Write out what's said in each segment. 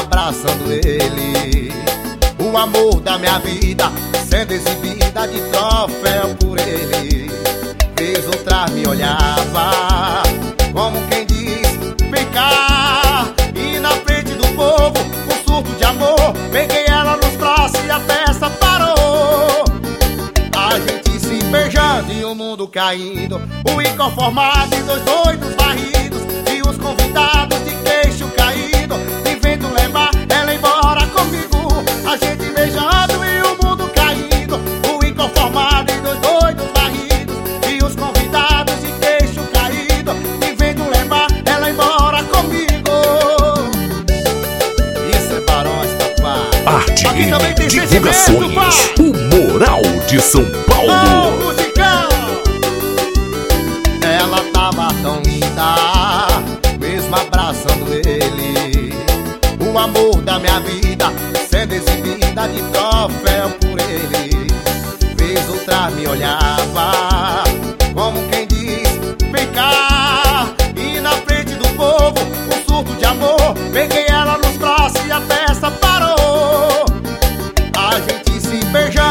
abraçando ele. O amor da minha vida sendo exibida de troféu por ele. Vez outra me olhava como quem diz: Vem cá. E na frente do povo, um surto de amor. Peguei ela nos braços e a festa parou. A gente se beijando e o mundo caindo. O inconformado e dois doidos sentimento, divulgações. O Moral de São Paulo. musicão! Ela tava tão linda, mesmo abraçando ele. O amor da minha vida, sendo exibida de troféu por ele. Vez outra me olhava,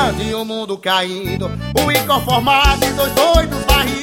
se beijando e o mundo caindo O inconformado e dois doidos varridos os convidados